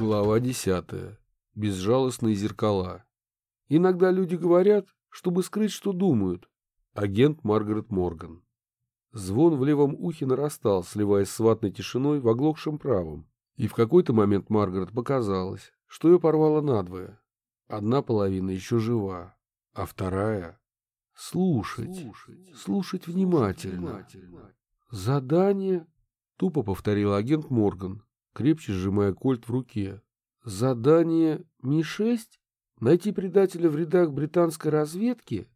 Глава десятая. Безжалостные зеркала. Иногда люди говорят, чтобы скрыть, что думают. Агент Маргарет Морган. Звон в левом ухе нарастал, сливаясь с ватной тишиной в оглохшем правом. И в какой-то момент Маргарет показалось, что ее порвало надвое. Одна половина еще жива, а вторая — слушать, слушать, слушать внимательно. Задание, — тупо повторил агент Морган, крепче сжимая кольт в руке. Задание Ми-6? Найти предателя в рядах британской разведки?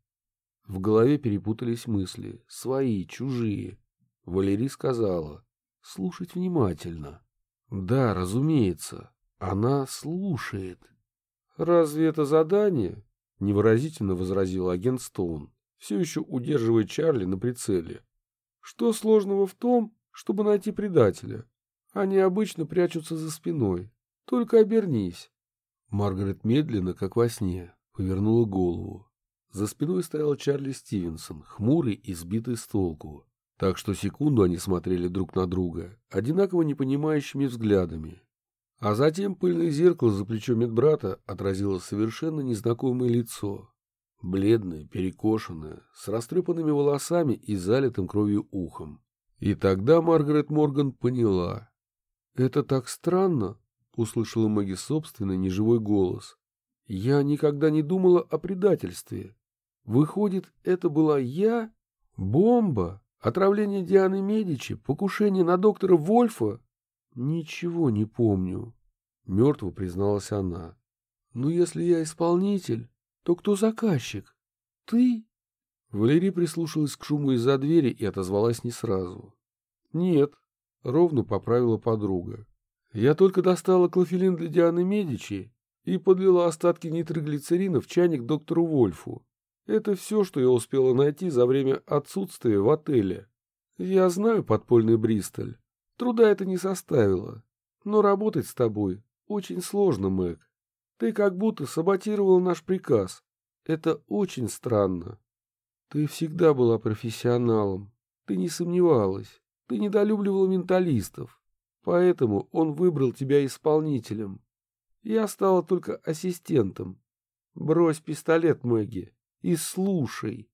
В голове перепутались мысли, свои, чужие. Валерий сказала, слушать внимательно. Да, разумеется, она слушает. Разве это задание? Невыразительно возразил агент Стоун, все еще удерживая Чарли на прицеле. Что сложного в том, чтобы найти предателя? Они обычно прячутся за спиной. Только обернись. Маргарет медленно, как во сне, повернула голову. За спиной стоял Чарли Стивенсон, хмурый и сбитый с толку. Так что секунду они смотрели друг на друга, одинаково непонимающими взглядами. А затем пыльное зеркало за плечом медбрата отразило совершенно незнакомое лицо. Бледное, перекошенное, с растрепанными волосами и залитым кровью ухом. И тогда Маргарет Морган поняла, «Это так странно», — услышала Мэгги собственный неживой голос. «Я никогда не думала о предательстве. Выходит, это была я? Бомба? Отравление Дианы Медичи? Покушение на доктора Вольфа? Ничего не помню», — мертво призналась она. «Ну, если я исполнитель, то кто заказчик? Ты?» Валерия прислушалась к шуму из-за двери и отозвалась не сразу. «Нет, Ровно поправила подруга. Я только достала клофелин для Дианы Медичи и подлила остатки нитроглицерина в чайник доктору Вольфу. Это все, что я успела найти за время отсутствия в отеле. Я знаю подпольный Бристоль. Труда это не составило. Но работать с тобой очень сложно, Мэг. Ты как будто саботировал наш приказ. Это очень странно. Ты всегда была профессионалом. Ты не сомневалась. Ты недолюбливал менталистов, поэтому он выбрал тебя исполнителем. Я стала только ассистентом. Брось пистолет, Мэгги, и слушай.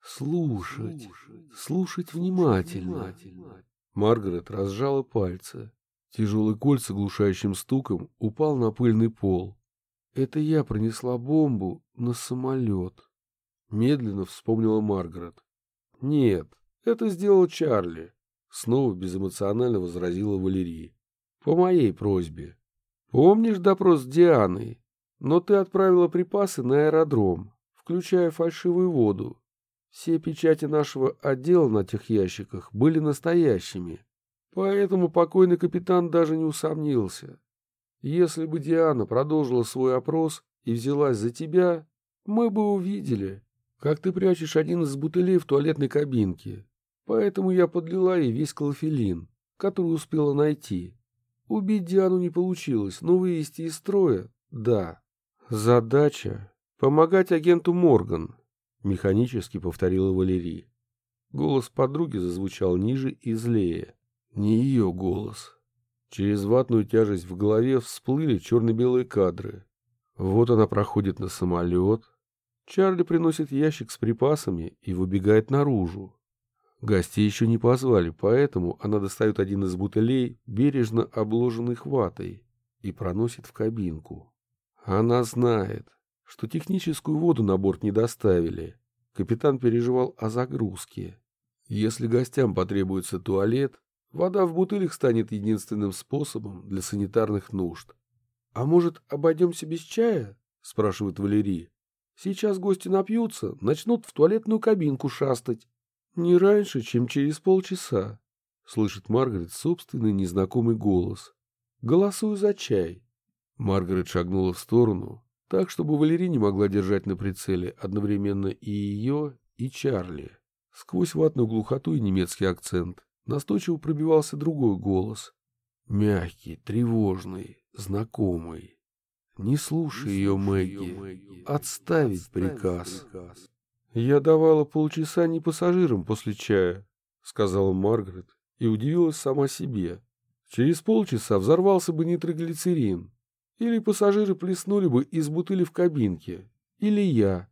Слушать, слушать, слушать внимательно. Маргарет разжала пальцы. Тяжелый кольц с оглушающим стуком упал на пыльный пол. Это я пронесла бомбу на самолет. Медленно вспомнила Маргарет. Нет, это сделал Чарли. Снова безэмоционально возразила Валерия. По моей просьбе. Помнишь допрос с Дианой? Но ты отправила припасы на аэродром, включая фальшивую воду. Все печати нашего отдела на тех ящиках были настоящими. Поэтому покойный капитан даже не усомнился. Если бы Диана продолжила свой опрос и взялась за тебя, мы бы увидели, как ты прячешь один из бутылей в туалетной кабинке, Поэтому я подлила ей весь клофелин, который успела найти. Убить Диану не получилось, но вывести из строя — да. Задача — помогать агенту Морган, — механически повторила Валерий. Голос подруги зазвучал ниже и злее. Не ее голос. Через ватную тяжесть в голове всплыли черно-белые кадры. Вот она проходит на самолет. Чарли приносит ящик с припасами и выбегает наружу. Гости еще не позвали, поэтому она достает один из бутылей, бережно обложенный ватой, и проносит в кабинку. Она знает, что техническую воду на борт не доставили. Капитан переживал о загрузке. Если гостям потребуется туалет, вода в бутылях станет единственным способом для санитарных нужд. «А может, обойдемся без чая?» — спрашивает Валерий. «Сейчас гости напьются, начнут в туалетную кабинку шастать, «Не раньше, чем через полчаса», — слышит Маргарет собственный незнакомый голос. «Голосую за чай». Маргарет шагнула в сторону, так, чтобы Валерий не могла держать на прицеле одновременно и ее, и Чарли. Сквозь ватную глухоту и немецкий акцент настойчиво пробивался другой голос. Мягкий, тревожный, знакомый. Не слушай ее, Мэгги. Отставить приказ. «Я давала полчаса не пассажирам после чая», — сказала Маргарет и удивилась сама себе. Через полчаса взорвался бы нитроглицерин, Или пассажиры плеснули бы из бутыли в кабинке. Или я.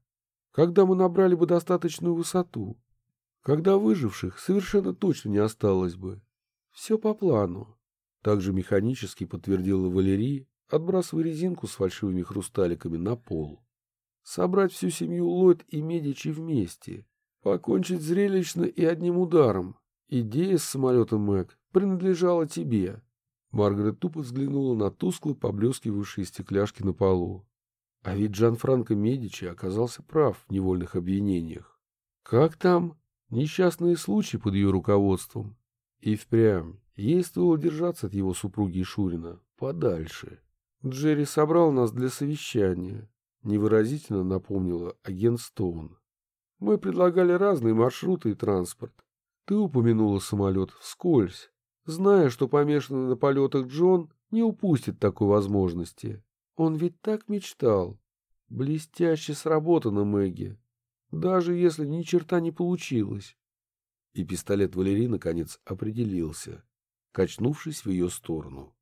Когда мы набрали бы достаточную высоту. Когда выживших совершенно точно не осталось бы. Все по плану. Также механически подтвердила Валерий, отбрасывая резинку с фальшивыми хрусталиками на пол. Собрать всю семью Ллойд и Медичи вместе. Покончить зрелищно и одним ударом. Идея с самолетом Мэг принадлежала тебе. Маргарет тупо взглянула на тускло поблескивающие стекляшки на полу. А ведь Джан-Франко Медичи оказался прав в невольных обвинениях. Как там? Несчастные случаи под ее руководством. И впрямь, ей стоило держаться от его супруги Шурина подальше. Джерри собрал нас для совещания, невыразительно напомнила агент Стоун. Мы предлагали разные маршруты и транспорт. Ты упомянула самолет вскользь, зная, что помешанный на полетах Джон не упустит такой возможности. Он ведь так мечтал. Блестяще сработано, Мэгги. Даже если ни черта не получилось. И пистолет Валерии наконец определился, качнувшись в ее сторону.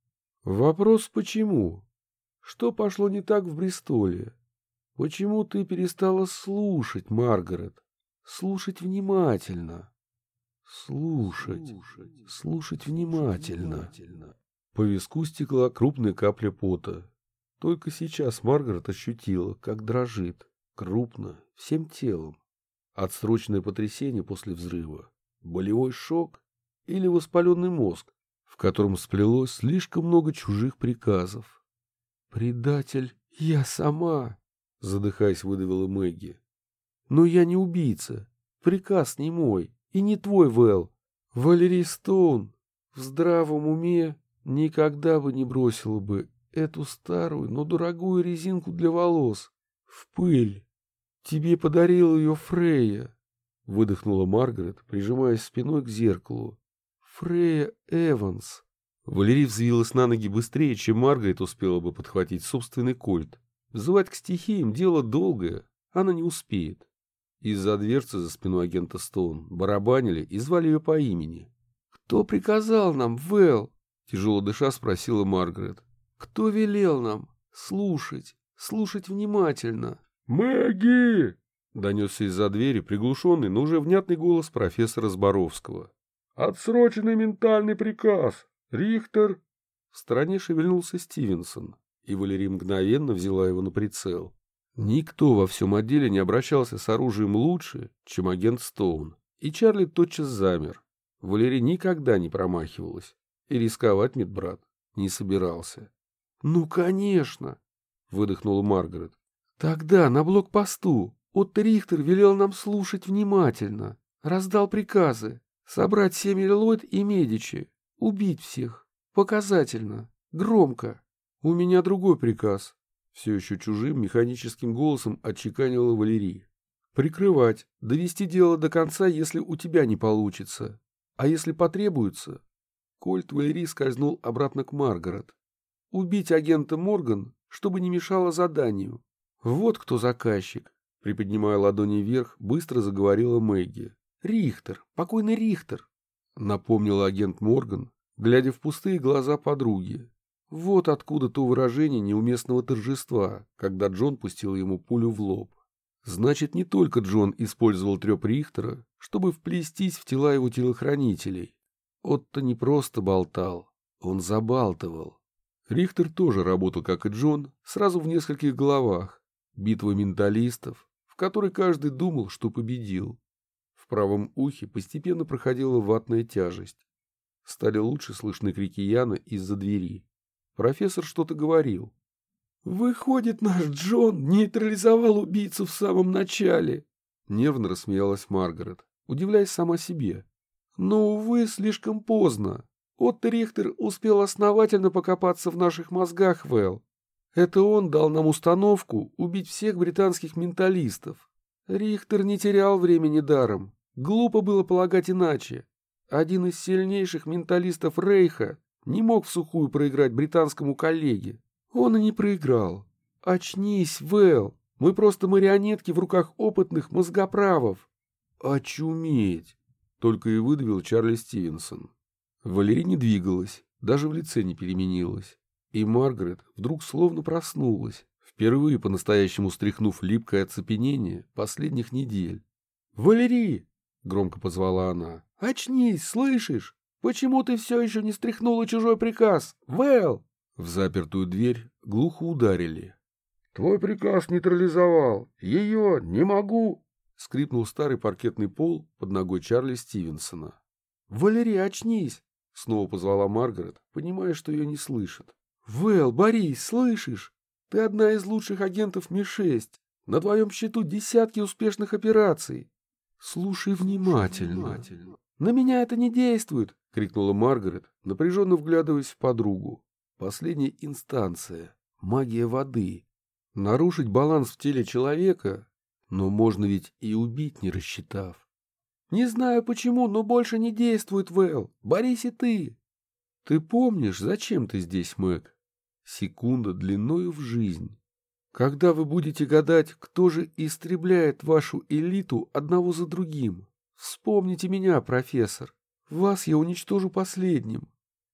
Вопрос почему? Что пошло не так в Бристоле? Почему ты перестала слушать, Маргарет? Слушать внимательно. Слушать, слушать внимательно. По виску стекла крупная капля пота. Только сейчас Маргарет ощутила, как дрожит, крупно, всем телом. Отсрочное потрясение после взрыва, болевой шок или воспаленный мозг, в котором сплелось слишком много чужих приказов. «Предатель, я сама!» — задыхаясь, выдавила Мэгги. «Но я не убийца. Приказ не мой и не твой, Вэл. Валерий Стоун в здравом уме никогда бы не бросила бы эту старую, но дорогую резинку для волос. В пыль. Тебе подарил ее Фрея, — выдохнула Маргарет, прижимаясь спиной к зеркалу. Фрея Эванс. Валерий взвилась на ноги быстрее, чем Маргарет успела бы подхватить собственный кольт. Взывать к стихиям — дело долгое, она не успеет. Из-за дверцы за спиной агента Стоун барабанили и звали ее по имени. «Кто приказал нам, Вэл?» — тяжело дыша спросила Маргарет. Кто велел нам слушать, слушать внимательно? «Мэгги!» — донесся из-за двери приглушенный, но уже внятный голос профессора Зборовского. «Отсроченный ментальный приказ! Рихтер!» В стороне шевельнулся Стивенсон, и Валерий мгновенно взяла его на прицел. Никто во всем отделе не обращался с оружием лучше, чем агент Стоун, и Чарли тотчас замер. Валерий никогда не промахивалась, и рисковать медбрат не собирался. «Ну, конечно!» — выдохнула Маргарет. «Тогда на блокпосту Отто Рихтер велел нам слушать внимательно, раздал приказы, собрать семьи Ллойд и Медичи, убить всех, показательно, громко. У меня другой приказ». Все еще чужим механическим голосом отчеканила Валерий. «Прикрывать, довести дело до конца, если у тебя не получится. А если потребуется...» Кольт Валерий скользнул обратно к Маргарет, Убить агента Морган, чтобы не мешало заданию. Вот кто заказчик. Приподнимая ладони вверх, быстро заговорила Мэгги. Рихтер, покойный Рихтер. Напомнила агент Морган, глядя в пустые глаза подруги. Вот откуда то выражение неуместного торжества, когда Джон пустил ему пулю в лоб. Значит, не только Джон использовал треп Рихтера, чтобы вплестись в тела его телохранителей. Отто не просто болтал, он забалтывал. Рихтер тоже работал, как и Джон, сразу в нескольких головах. Битва менталистов, в которой каждый думал, что победил. В правом ухе постепенно проходила ватная тяжесть. Стали лучше слышны крики Яна из-за двери. Профессор что-то говорил. «Выходит, наш Джон нейтрализовал убийцу в самом начале!» Нервно рассмеялась Маргарет, удивляясь сама себе. «Но, увы, слишком поздно. Отто Рихтер успел основательно покопаться в наших мозгах, Вэл. Это он дал нам установку убить всех британских менталистов. Рихтер не терял времени даром. Глупо было полагать иначе. Один из сильнейших менталистов Рейха не мог в сухую проиграть британскому коллеге. Он и не проиграл. Очнись, Вэл. Мы просто марионетки в руках опытных мозгоправов. Очуметь! Только и выдавил Чарли Стивенсон. Валерий не двигалась, даже в лице не переменилась. И Маргарет вдруг словно проснулась, впервые по-настоящему стряхнув липкое оцепенение последних недель. «Валерий!» — громко позвала она. «Очнись, слышишь? Почему ты все еще не стряхнула чужой приказ? Вэл!» В запертую дверь глухо ударили. «Твой приказ нейтрализовал. Ее не могу!» — скрипнул старый паркетный пол под ногой Чарли Стивенсона. «Валерий, очнись!» — снова позвала Маргарет, понимая, что ее не слышат. «Вэл, Борис, слышишь? Ты одна из лучших агентов Ми-6. На твоем счету десятки успешных операций. Слушай внимательно. На меня это не действует, крикнула Маргарет, напряженно вглядываясь в подругу. Последняя инстанция. Магия воды. Нарушить баланс в теле человека, но можно ведь и убить, не рассчитав. Не знаю почему, но больше не действует, Вэл. Борись и ты. Ты помнишь, зачем ты здесь, Мэг? секунда длиною в жизнь. Когда вы будете гадать, кто же истребляет вашу элиту одного за другим, вспомните меня, профессор. Вас я уничтожу последним.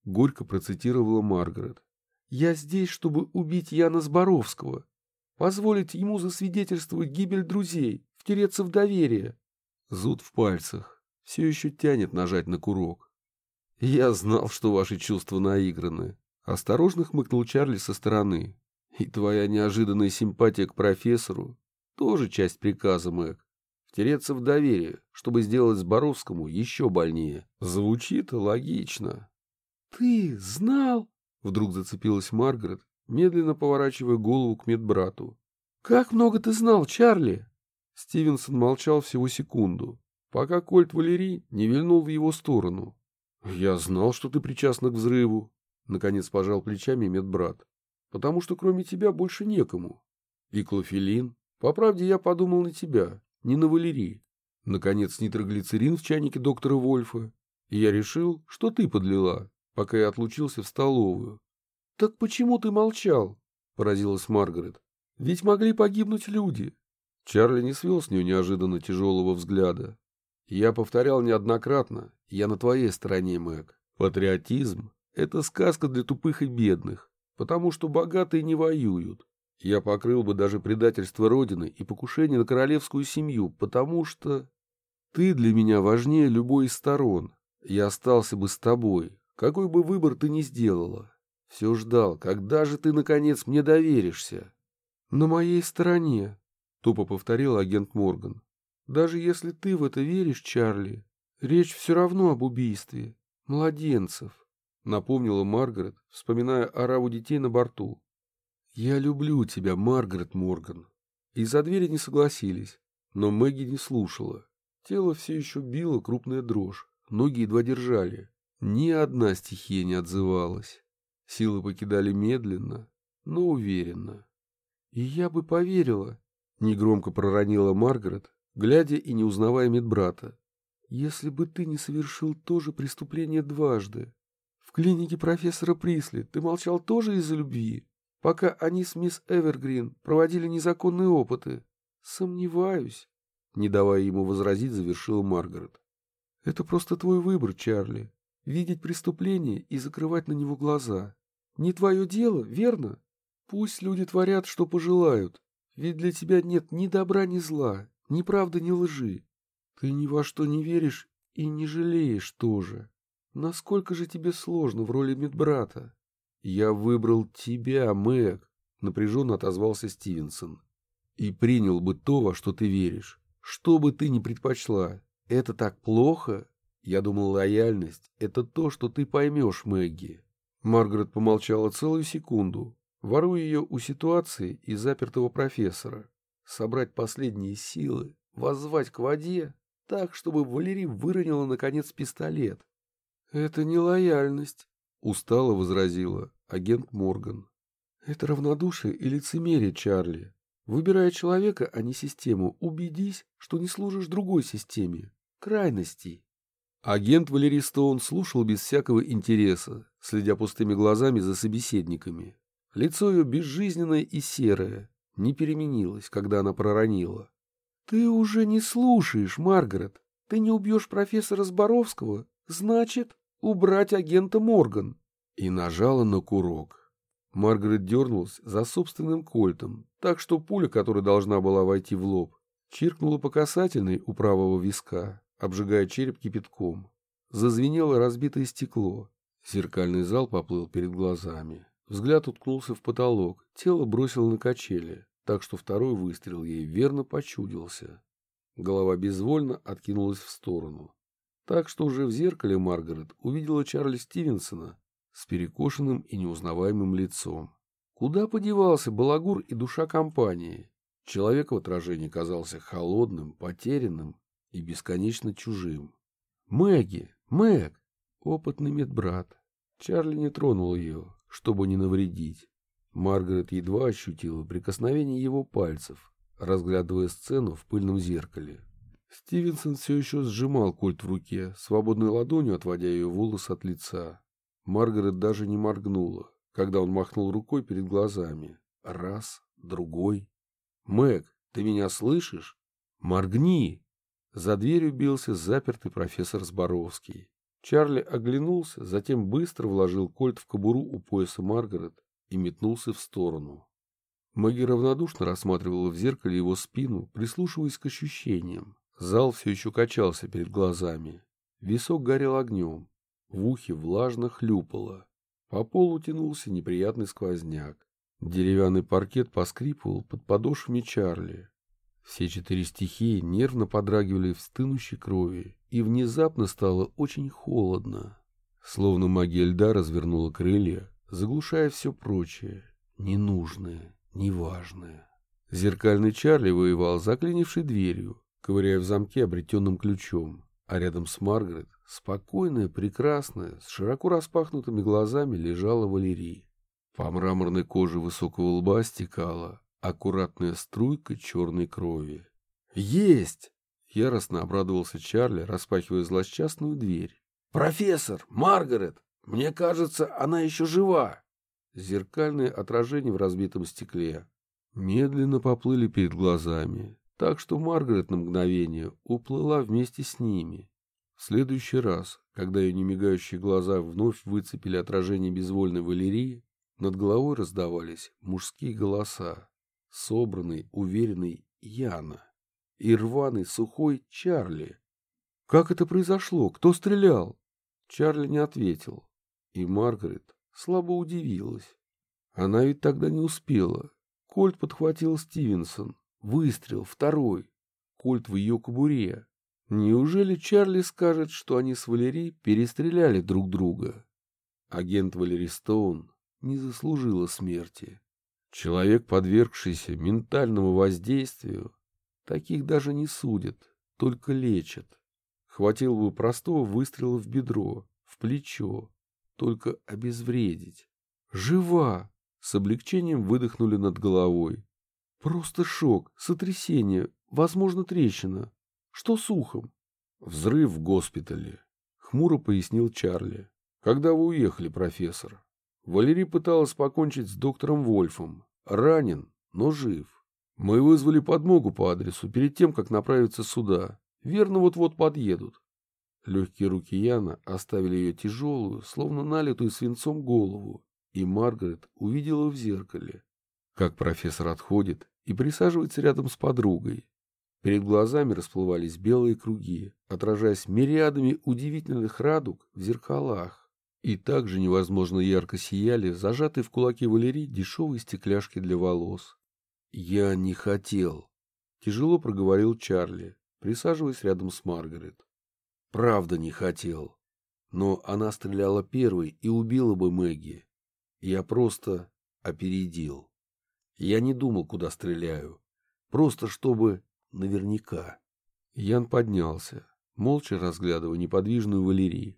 Горько процитировала Маргарет. Я здесь, чтобы убить Яна Зборовского, позволить ему засвидетельствовать гибель друзей, втереться в доверие. Зуд в пальцах. Все еще тянет нажать на курок. Я знал, что ваши чувства наиграны. Осторожно хмыкнул Чарли со стороны. И твоя неожиданная симпатия к профессору тоже часть приказа, Мэг. Втереться в доверие, чтобы сделать Зборовскому еще больнее. Звучит логично. Ты знал? Вдруг зацепилась Маргарет, медленно поворачивая голову к медбрату. Как много ты знал, Чарли? Стивенсон молчал всего секунду, пока Кольт Валерий не вильнул в его сторону. «Я знал, что ты причастна к взрыву», Наконец пожал плечами медбрат. Потому что кроме тебя больше некому. И клофелин. По правде я подумал на тебя, не на Валерии. Наконец нитроглицерин в чайнике доктора Вольфа. И я решил, что ты подлила, пока я отлучился в столовую. Так почему ты молчал? Поразилась Маргарет. Ведь могли погибнуть люди. Чарли не свел с нее неожиданно тяжелого взгляда. Я повторял неоднократно, я на твоей стороне, Мэг. Патриотизм это сказка для тупых и бедных, потому что богатые не воюют. Я покрыл бы даже предательство Родины и покушение на королевскую семью, потому что... Ты для меня важнее любой из сторон. Я остался бы с тобой, какой бы выбор ты ни сделала. Все ждал, когда же ты, наконец, мне доверишься. На моей стороне, — тупо повторил агент Морган. Даже если ты в это веришь, Чарли, речь все равно об убийстве. Младенцев. — напомнила Маргарет, вспоминая ораву детей на борту. «Я люблю тебя, Маргарет Морган». Из-за двери не согласились, но Мэгги не слушала. Тело все еще било крупная дрожь, ноги едва держали. Ни одна стихия не отзывалась. Силы покидали медленно, но уверенно. «И я бы поверила», — негромко проронила Маргарет, глядя и не узнавая медбрата, «если бы ты не совершил то же преступление дважды». В клинике профессора Присли ты молчал тоже из-за любви, пока они с мисс Эвергрин проводили незаконные опыты. Сомневаюсь. Не давая ему возразить, завершила Маргарет. Это просто твой выбор, Чарли. Видеть преступление и закрывать на него глаза. Не твое дело, верно? Пусть люди творят, что пожелают. Ведь для тебя нет ни добра, ни зла, ни правды, ни лжи. Ты ни во что не веришь и не жалеешь тоже. Насколько же тебе сложно в роли медбрата? Я выбрал тебя, Мэг, напряженно отозвался Стивенсон. И принял бы то, во что ты веришь. Что бы ты ни предпочла. Это так плохо? Я думал, лояльность — это то, что ты поймешь, Мэгги. Маргарет помолчала целую секунду, воруя ее у ситуации и запертого профессора. Собрать последние силы, воззвать к воде, так, чтобы Валерий выронила, наконец, пистолет. «Это не лояльность», — устало возразила агент Морган. «Это равнодушие и лицемерие, Чарли. Выбирая человека, а не систему, убедись, что не служишь другой системе. Крайностей». Агент Валерий Стоун слушал без всякого интереса, следя пустыми глазами за собеседниками. Лицо ее безжизненное и серое, не переменилось, когда она проронила. «Ты уже не слушаешь, Маргарет. Ты не убьешь профессора Зборовского, значит...» убрать агента Морган. И нажала на курок. Маргарет дернулась за собственным кольтом, так что пуля, которая должна была войти в лоб, чиркнула по касательной у правого виска, обжигая череп кипятком. Зазвенело разбитое стекло. Зеркальный зал поплыл перед глазами. Взгляд уткнулся в потолок, тело бросило на качели, так что второй выстрел ей верно почудился. Голова безвольно откинулась в сторону. Так что уже в зеркале Маргарет увидела Чарли Стивенсона с перекошенным и неузнаваемым лицом. Куда подевался балагур и душа компании? Человек в отражении казался холодным, потерянным и бесконечно чужим. «Мэгги! Мэг!» Опытный медбрат. Чарли не тронул ее, чтобы не навредить. Маргарет едва ощутила прикосновение его пальцев, разглядывая сцену в пыльном зеркале. Стивенсон все еще сжимал кольт в руке, свободной ладонью отводя ее волосы от лица. Маргарет даже не моргнула, когда он махнул рукой перед глазами. Раз, другой. «Мэг, ты меня слышишь? Моргни!» За дверью бился запертый профессор Зборовский. Чарли оглянулся, затем быстро вложил кольт в кобуру у пояса Маргарет и метнулся в сторону. Мэгги равнодушно рассматривала в зеркале его спину, прислушиваясь к ощущениям. Зал все еще качался перед глазами. Висок горел огнем. В ухе влажно хлюпало. По полу тянулся неприятный сквозняк. Деревянный паркет поскрипывал под подошвами Чарли. Все четыре стихии нервно подрагивали в стынущей крови, и внезапно стало очень холодно. Словно магия льда развернула крылья, заглушая все прочее, ненужное, неважное. Зеркальный Чарли воевал заклинившей дверью, ковыряя в замке обретенным ключом, а рядом с Маргарет, спокойная, прекрасная, с широко распахнутыми глазами лежала Валерия. По мраморной коже высокого лба стекала аккуратная струйка черной крови. «Есть!» — яростно обрадовался Чарли, распахивая злосчастную дверь. «Профессор! Маргарет! Мне кажется, она еще жива!» Зеркальное отражение в разбитом стекле. Медленно поплыли перед глазами, так что Маргарет на мгновение уплыла вместе с ними. В следующий раз, когда ее немигающие глаза вновь выцепили отражение безвольной Валерии, над головой раздавались мужские голоса, собранный, уверенный Яна и рваный, сухой Чарли. «Как это произошло? Кто стрелял?» Чарли не ответил, и Маргарет слабо удивилась. Она ведь тогда не успела. Кольт подхватил Стивенсон. Выстрел, второй. Кольт в ее кобуре. Неужели Чарли скажет, что они с Валери перестреляли друг друга? Агент Валери Стоун не заслужила смерти. Человек, подвергшийся ментальному воздействию, таких даже не судят, только лечат. Хватило бы простого выстрела в бедро, в плечо, только обезвредить. Жива! С облегчением выдохнули над головой. Просто шок, сотрясение, возможно, трещина. Что с ухом? Взрыв в госпитале, хмуро пояснил Чарли. Когда вы уехали, профессор? Валерий пыталась покончить с доктором Вольфом. Ранен, но жив. Мы вызвали подмогу по адресу перед тем, как направиться сюда. Верно, вот-вот подъедут. Легкие руки Яна оставили ее тяжелую, словно налитую свинцом голову, и Маргарет увидела в зеркале, как профессор отходит и присаживается рядом с подругой. Перед глазами расплывались белые круги, отражаясь мириадами удивительных радуг в зеркалах. И также невозможно ярко сияли зажатые в кулаки Валерии дешевые стекляшки для волос. «Я не хотел», — тяжело проговорил Чарли, присаживаясь рядом с Маргарет. «Правда не хотел. Но она стреляла первой и убила бы Мэгги. Я просто опередил. Я не думал, куда стреляю. Просто чтобы наверняка». Ян поднялся, молча разглядывая неподвижную Валерию.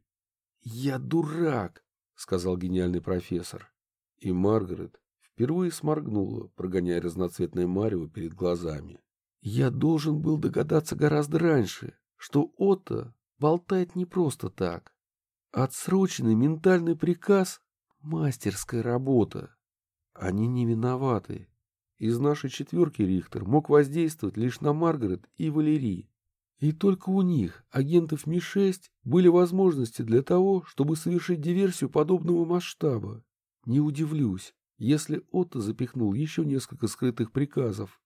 «Я дурак!» — сказал гениальный профессор. И Маргарет впервые сморгнула, прогоняя разноцветное марево перед глазами. «Я должен был догадаться гораздо раньше, что Отто болтает не просто так. Отсроченный ментальный приказ — мастерская работа. Они не виноваты. Из нашей четверки Рихтер мог воздействовать лишь на Маргарет и Валерий. И только у них, агентов Ми-6, были возможности для того, чтобы совершить диверсию подобного масштаба. Не удивлюсь, если Отто запихнул еще несколько скрытых приказов?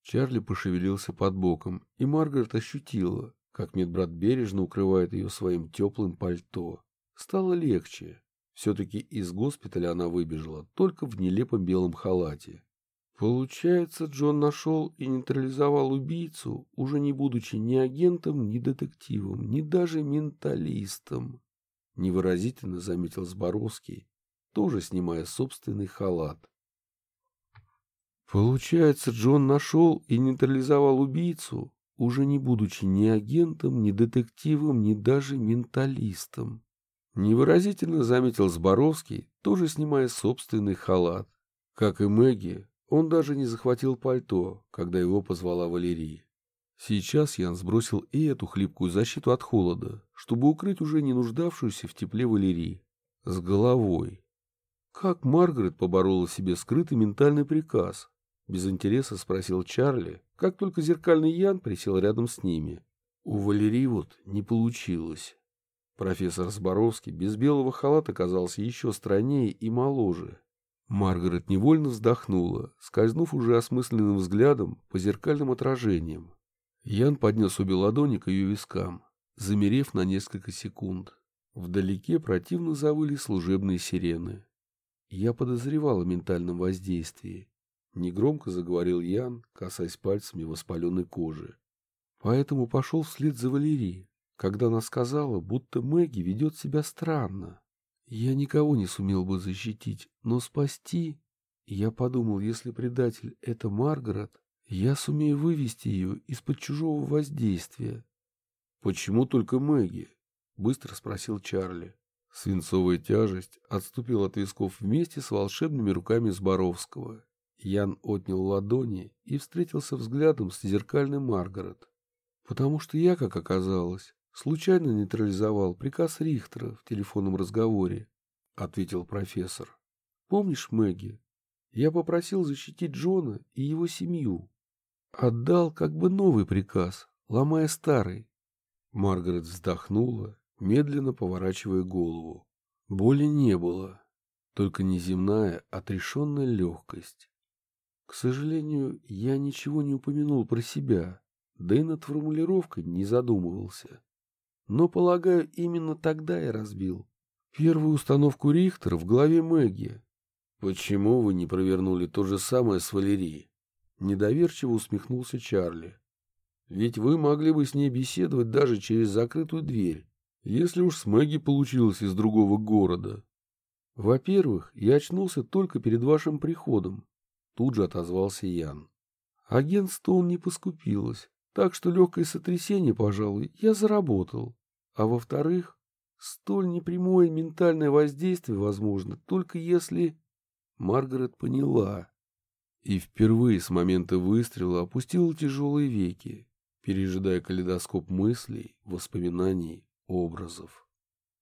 Чарли пошевелился под боком, и Маргарет ощутила, как медбрат бережно укрывает ее своим теплым пальто. Стало легче. Все-таки из госпиталя она выбежала только в нелепом белом халате. Получается, Джон нашел и нейтрализовал убийцу, уже не будучи ни агентом, ни детективом, ни даже менталистом. Невыразительно заметил Зборовский, тоже снимая собственный халат. Получается, Джон нашел и нейтрализовал убийцу, уже не будучи ни агентом, ни детективом, ни даже менталистом. Невыразительно заметил Зборовский, тоже снимая собственный халат. Как и Мэгги, он даже не захватил пальто, когда его позвала Валерия. Сейчас Ян сбросил и эту хлипкую защиту от холода, чтобы укрыть уже не нуждавшуюся в тепле Валерии. С головой. Как Маргарет поборола себе скрытый ментальный приказ? Без интереса спросил Чарли, как только зеркальный Ян присел рядом с ними. У Валерии вот не получилось. Профессор Зборовский без белого халата казался еще страннее и моложе. Маргарет невольно вздохнула, скользнув уже осмысленным взглядом по зеркальным отражениям. Ян поднес обе ладони к ее вискам, замерев на несколько секунд. Вдалеке противно завыли служебные сирены. Я подозревал о ментальном воздействии. Негромко заговорил Ян, касаясь пальцами воспаленной кожи. Поэтому пошел вслед за Валерией, когда она сказала, будто Мэгги ведет себя странно. Я никого не сумел бы защитить, но спасти... Я подумал, если предатель — это Маргарет, я сумею вывести ее из-под чужого воздействия. — Почему только Мэгги? — быстро спросил Чарли. Свинцовая тяжесть отступила от висков вместе с волшебными руками Зборовского. Ян отнял ладони и встретился взглядом с зеркальной Маргарет. Потому что я, как оказалось, Случайно нейтрализовал приказ Рихтера в телефонном разговоре, ответил профессор. Помнишь, Мэгги? Я попросил защитить Джона и его семью. Отдал как бы новый приказ, ломая старый. Маргарет вздохнула, медленно поворачивая голову. Боли не было, только неземная, отрешенная легкость. К сожалению, я ничего не упомянул про себя, да и над формулировкой не задумывался. Но, полагаю, именно тогда я разбил. Первую установку Рихтера в голове Мэгги. Почему вы не провернули то же самое с Валерией? Недоверчиво усмехнулся Чарли. Ведь вы могли бы с ней беседовать даже через закрытую дверь, если уж с Мэгги получилось из другого города. Во-первых, я очнулся только перед вашим приходом. Тут же отозвался Ян. Агент Стоун не поскупилась, так что легкое сотрясение, пожалуй, я заработал. А во-вторых, столь непрямое ментальное воздействие возможно только если... Маргарет поняла. И впервые с момента выстрела опустила тяжелые веки, пережидая калейдоскоп мыслей, воспоминаний, образов.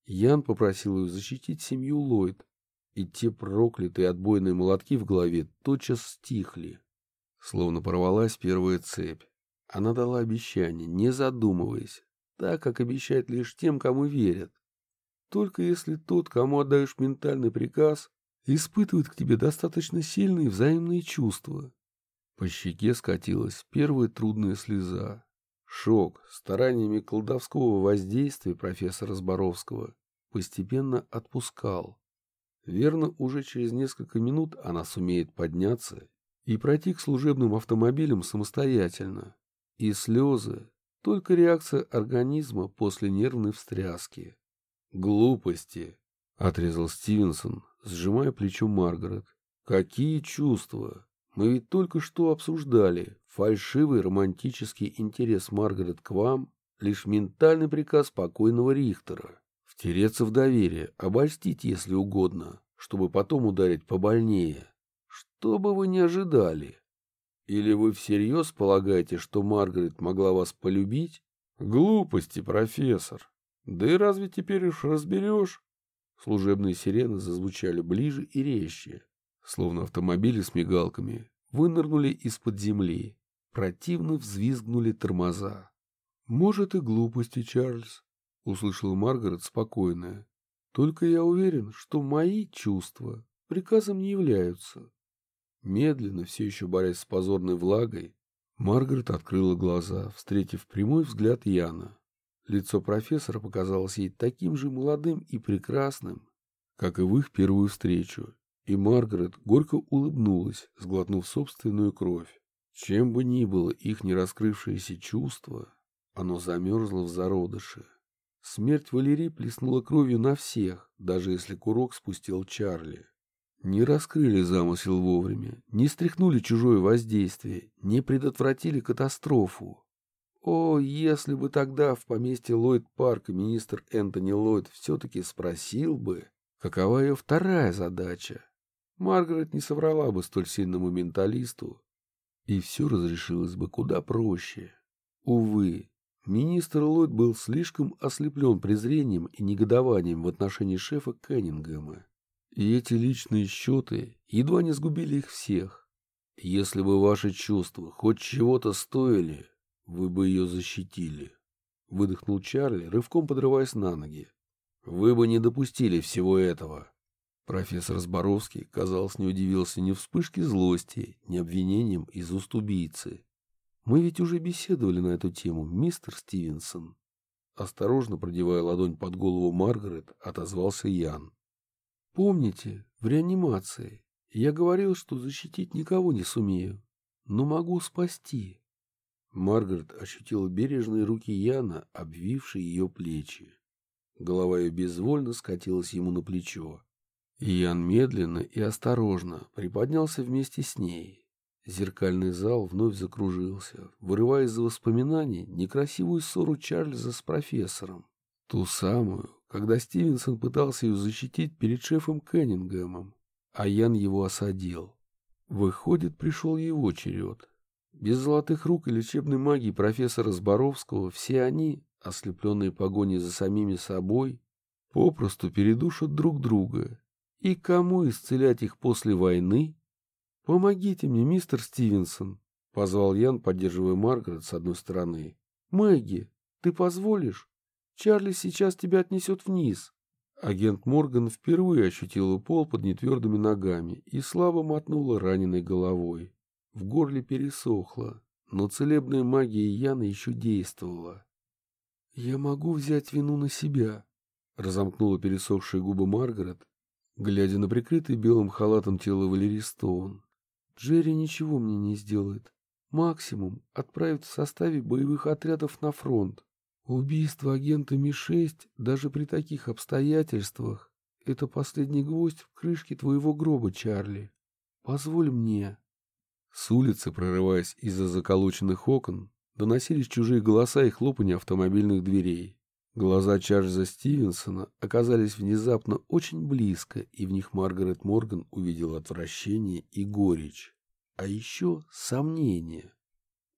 Ян попросил ее защитить семью Ллойд, и те проклятые отбойные молотки в голове тотчас стихли. Словно порвалась первая цепь. Она дала обещание, не задумываясь, так, как обещает лишь тем, кому верят. Только если тот, кому отдаешь ментальный приказ, испытывает к тебе достаточно сильные взаимные чувства. По щеке скатилась первая трудная слеза. Шок стараниями колдовского воздействия профессора Зборовского постепенно отпускал. Верно, уже через несколько минут она сумеет подняться и пройти к служебным автомобилям самостоятельно. И слезы — только реакция организма после нервной встряски. «Глупости!» — отрезал Стивенсон, сжимая плечо Маргарет. «Какие чувства? Мы ведь только что обсуждали. Фальшивый романтический интерес Маргарет к вам — лишь ментальный приказ покойного Рихтера. Втереться в доверие, обольстить, если угодно, чтобы потом ударить побольнее. Что бы вы ни ожидали?» Или вы всерьез полагаете, что Маргарет могла вас полюбить? Глупости, профессор. Да и разве теперь уж разберешь? Служебные сирены зазвучали ближе и резче, словно автомобили с мигалками вынырнули из-под земли. Противно взвизгнули тормоза. «Может, и глупости, Чарльз», — услышала Маргарет спокойная. «Только я уверен, что мои чувства приказом не являются. Медленно, все еще борясь с позорной влагой, Маргарет открыла глаза, встретив прямой взгляд Яна. Лицо профессора показалось ей таким же молодым и прекрасным, как и в их первую встречу, и Маргарет горько улыбнулась, сглотнув собственную кровь. Чем бы ни было их нераскрывшееся чувство, оно замерзло в зародыше. Смерть Валерии плеснула кровью на всех, даже если курок спустил Чарли. Не раскрыли замысел вовремя, не стряхнули чужое воздействие, не предотвратили катастрофу. О, если бы тогда в поместье Ллойд-парка министр Энтони Ллойд все-таки спросил бы, какова ее вторая задача, Маргарет не соврала бы столь сильному менталисту, и все разрешилось бы куда проще. Увы, министр Ллойд был слишком ослеплен презрением и негодованием в отношении шефа Кеннингема. И эти личные счеты едва не сгубили их всех. Если бы ваши чувства хоть чего-то стоили, вы бы ее защитили. Выдохнул Чарли, рывком подрываясь на ноги. Вы бы не допустили всего этого. Профессор Зборовский, казалось, не удивился ни вспышке злости, ни обвинением из уст убийцы. Мы ведь уже беседовали на эту тему, мистер Стивенсон. Осторожно продевая ладонь под голову Маргарет, отозвался Ян. Помните, в реанимации я говорил, что защитить никого не сумею, но могу спасти. Маргарет ощутила бережные руки Яна, обвившие ее плечи. Голова ее безвольно скатилась ему на плечо. Ян медленно и осторожно приподнялся вместе с ней. Зеркальный зал вновь закружился, вырывая из воспоминаний некрасивую ссору Чарльза с профессором. Ту самую, когда Стивенсон пытался ее защитить перед шефом Кеннингемом, а Ян его осадил. Выходит, пришел его черед. Без золотых рук и лечебной магии профессора Зборовского все они, ослепленные погоней за самими собой, попросту передушат друг друга. И кому исцелять их после войны? «Помогите мне, мистер Стивенсон», — позвал Ян, поддерживая Маргарет с одной стороны. «Мэгги, ты позволишь? Чарли сейчас тебя отнесет вниз». Агент Морган впервые ощутила пол под нетвердыми ногами и слабо мотнула раненой головой. В горле пересохло, но целебная магия Яна еще действовала. «Я могу взять вину на себя», — разомкнула пересохшие губы Маргарет, глядя на прикрытый белым халатом тело Валерии Стоун. «Джерри ничего мне не сделает. Максимум отправит в составе боевых отрядов на фронт. Убийство агента Ми-6 даже при таких обстоятельствах — это последний гвоздь в крышке твоего гроба, Чарли. Позволь мне». С улицы, прорываясь из-за заколоченных окон, доносились чужие голоса и хлопанье автомобильных дверей. Глаза Чарльза Стивенсона оказались внезапно очень близко, и в них Маргарет Морган увидела отвращение и горечь. А еще сомнение.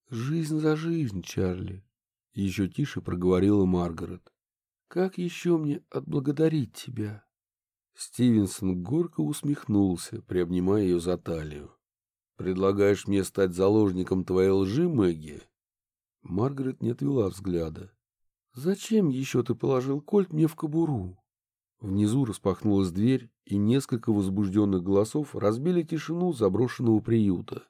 «Жизнь за жизнь, Чарли», — еще тише проговорила Маргарет. «Как еще мне отблагодарить тебя?» Стивенсон горько усмехнулся, приобнимая ее за талию. Предлагаешь мне стать заложником твоей лжи, Мэгги? Маргарет не отвела взгляда. Зачем еще ты положил кольт мне в кобуру? Внизу распахнулась дверь, и несколько возбужденных голосов разбили тишину заброшенного приюта.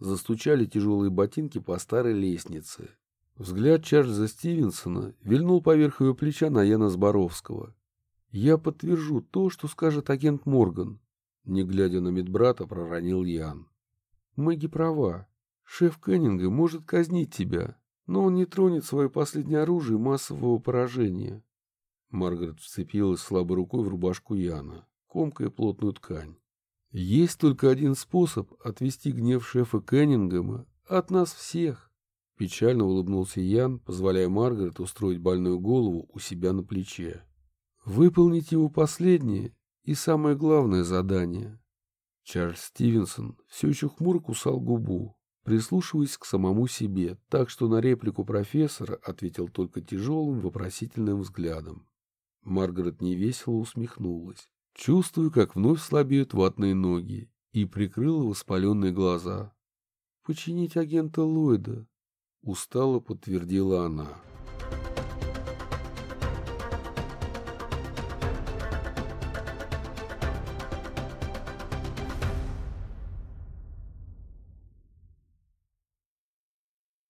Застучали тяжелые ботинки по старой лестнице. Взгляд Чарльза Стивенсона вильнул поверх ее плеча на Яна Зборовского. «Я подтвержу то, что скажет агент Морган», — не глядя на медбрата, проронил Ян. Мэгги права. Шеф Кеннинга может казнить тебя, но он не тронет свое последнее оружие массового поражения. Маргарет вцепилась слабой рукой в рубашку Яна, комкая плотную ткань. Есть только один способ отвести гнев шефа Кеннингема от нас всех. Печально улыбнулся Ян, позволяя Маргарет устроить больную голову у себя на плече. Выполнить его последнее и самое главное задание Чарльз Стивенсон все еще хмуро кусал губу, прислушиваясь к самому себе, так что на реплику профессора ответил только тяжелым вопросительным взглядом. Маргарет невесело усмехнулась, чувствуя, как вновь слабеют ватные ноги, и прикрыла воспаленные глаза. «Починить агента Ллойда», — устало подтвердила она.